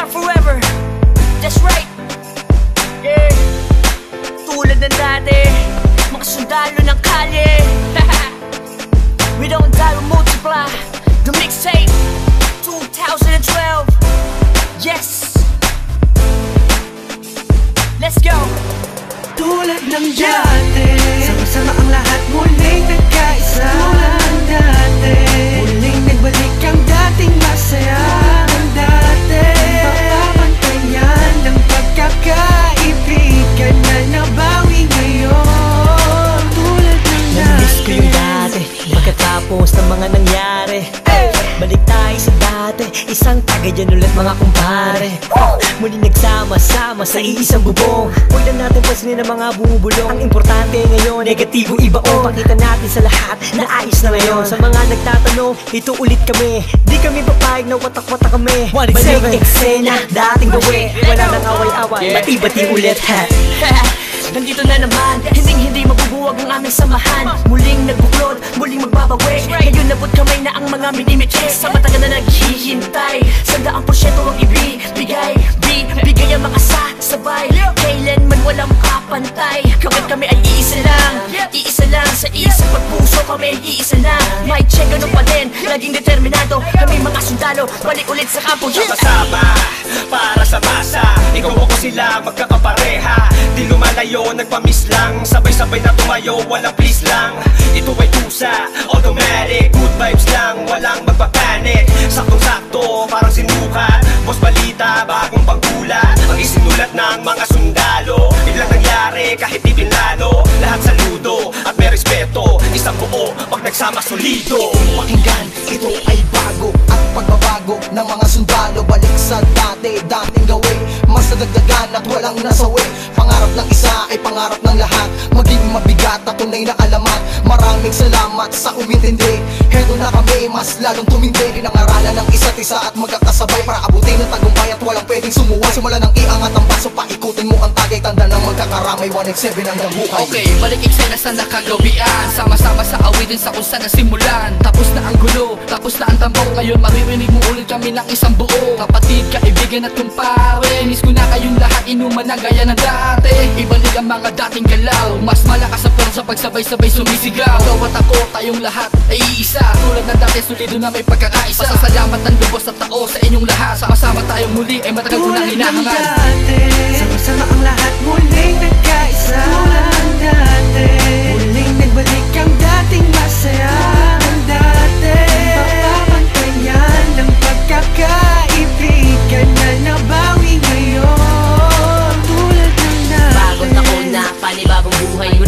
are forever. That's right. Yeah. Tulad ng dati Mga sundalo ng kalye. We don't die, we multiply. The mixtape 2012 Yes. Let's go. Tulad ng dati Isang tagay dyan ulit mga kumpare. Muli nagsama-sama sa iisang bubong. Huwag na natin pansinin ang mga bumubulong Ang importante ngayon, negatibo ibaon Pakita natin sa lahat na ayos na ngayon. Sa mga nagtatanong, ito ulit kami. Di kami papayag na watak-watak kami. Balik eksena, dating bawi Wala nang away-away, bati-bati ulit ha Nandito na naman, hindi hindi mabubuwag ang aming samahan. Muling nagbuklod, muling magbabawi. Ngayon nabot kamay na ang mga minimites Sa matagal na naghihintay Sandaang porsyento ang ibibigay. Bi, bigay ang mga sasabay. Kailanman walang kapantay. Kapag kami ay iisa lang Iisa lang. Sa isa pagpuso kami iisa lang. May check ganun pa din, laging determinado Kami mga sundalo, balik ulit sa kampo! Sama-sama para sa masa. Ikaw ako sila magkakapareha. Di lumalayo, nagpamiss lang. Sabay-sabay na tumayo, walang please lang. Ito ay tusa, automatic Good nagsama solido. Pakinggan, ito ay bago. At pagbabago ng mga sundalo Balik sa dati, dating gawin Mas nadagdagan at walang nasawi. Pangarap ng isa ay pangarap ng lahat. Maging mabigat at tunay na alamat. Maraming salamat sa umintindi Heto na kami, mas lalong tumindi. Pinangaralan ng isa't isa at magkakasabay Para abutin ang tagumpay at walang pwedeng sumuway Simula ng iangat ang baso, paikutin mo ang tagay. Tanda ng magkakaramay, 187 hanggang hukay Okay, balik eksena sa nakagawian. Sama-sama sa awitin sa kung saan nasimulan Tapos na ang gulo, tapos na ang tambok Ngayon maririnig mo ulit kami ng isang buo. Kapatid, kaibigan at kumpare Miss ko na kayong lahat. Inuman na gaya ng dati. Ibalik ang mga dating galaw. Mas malakas ang pero sa pagsabay-sabay sumisigaw. Ikaw at ako, tayong lahat ay iisa. Tulad ng dati, solido na may pagkakaisa. Pasasalamat ng lubos at tao sa inyong lahat. Sama-sama tayong muli ay matagal ko hinahangal dati. Sama-sama ang lahat muling nagkaisa. Tulad ng dati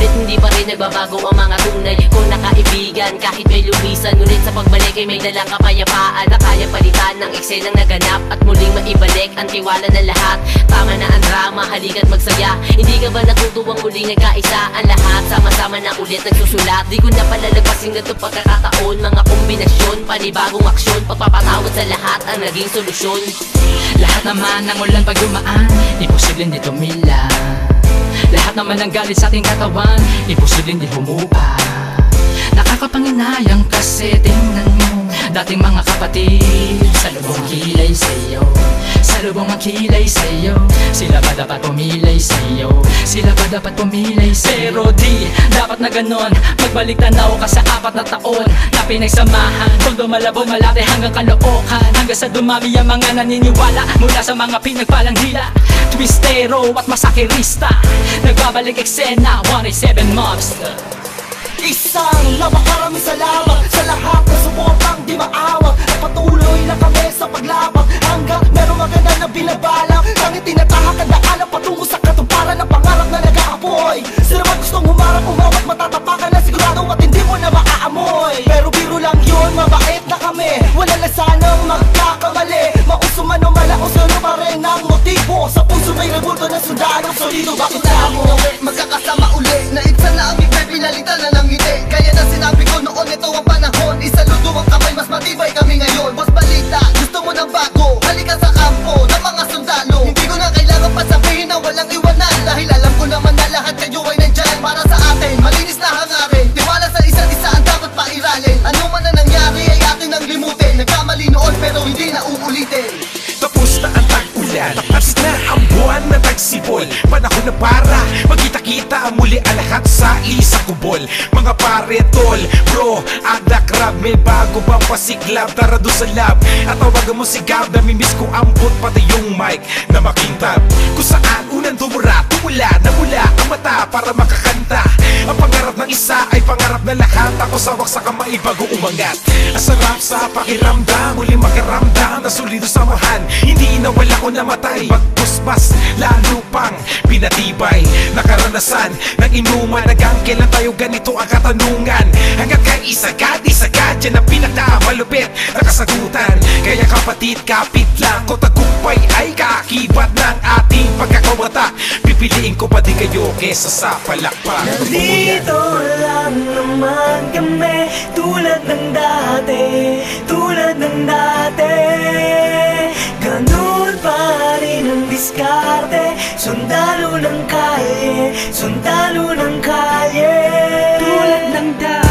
Ngunit hindi pa rin nagbabago ang mga tunay ko na kaibigan Kahit may lumisan, ngunit sa pagbalik ay may dalang kapayapaan. Na kaya palitan ng eksenang naganap At muling maibalik ang tiwala ng lahat. Tama na ang drama, halika't magsaya. Hindi ka ba natutuwang muling nagkaisa? Ang lahat, sama-sama na ulit nagsusulat. Di ko na palalagpasin ganito pagkakataon. Mga kombinasyon, panibagong aksyon. Pagpapatawad sa lahat ang naging solusyon. Lahat naman ng ulan pag dumaan Imposibleng di tumila Lahat naman ng galit sa ating katawan. Imposibleng di humupa. Nakakapanginayang kasi tingnan mo. Dating mga kapatid Sa lubong kilay sa'yo. Sa lubong ang kilay sa'yo. Sila ba dapat pumilay sa'yo? Sila ba dapat pumilay? Pero di, dapat na ganon. Magbalik tanaw ka sa apat na taon Na pinagsamahan. Kung dumalabog malate hanggang kalookan Hanggang sa dumami ang mga naniniwala Mula sa mga pinagpalang hila Twistero at masakirista. Nagbabalik eksena 187 mobs Isang napakaraming salamat Sa lahat na suportang di maawag. At patuloy na kami sa paglabag Hanggang merong maganda na binabalak Tanging tinatahak ang daanan patungo sa katuparan Ng pangarap na nag-aapoy Sila man gustong humarap, umawat Matatapakan na sigurado at hindi mo na maaamoy. Pero biro lang yun, mabait na kami. Wala na sanang magkakamali. Mauso man o malaos ano pa rin ang motibo? Sa puso may rebulto na sundalo Solido bakit na mo Magkakasama uli Naib sana aming pinalitan na ng ngiti. Kaya na sinabi ko noon ito ang panahon ang mas matibay kami ngayon Boss balita, gusto mo ng bago? Halika sa kampo ng mga sundalo. Hindi ko na kailangan pa sabihin na walang iwanan. Dahil alam ko naman na lahat kayo ay nandyan. Para sa atin, malinis na hangarin. Tiwala sa isa't isa ang dapat pairalin. Ano man na nangyari ay atin ang limutin. Nagkamali noon pero hindi na uulitin. Tapos na ang tag-ulan. Tapos na ang buwan na tagsibol Panahon na para Magkita-kita muli ang lahat sa isa kubol. Mga pare, tol, bro, ada crab May bago bang pasiklab, tara doon sa lab At tawagan mo si Gab, namimiss ko ambot Pati yung mic na makintab. Kung saan unang tumura, tumula, namula ang mata Para makakanta. Ang pangarap ng isa ay pangarap na lahat. Ako sawak sa kamay bago umangat. Ang sarap sa pakiramdam, muli makaramdam Na solido samahan, hindi inawala ko namatay. Pagpuspas, lalo pang pinatibay. Nakaranasan ng inuman Hanggang kailan tayo ganito ang katanungan? Hanggang kay isagad, isagad Yan ang pinakamalupit na kasagutan Kaya kapatid, kapit lang. Ko Tagumpay ay kaakibat ng ating pagkakawata Pipiliin ko pa din kayo kesa sa palakpak. Nandito lang naman kami Tulad ng dati Tulad ng dati Sundalo ng kalye Sundalo ng kalye Tulad ng dati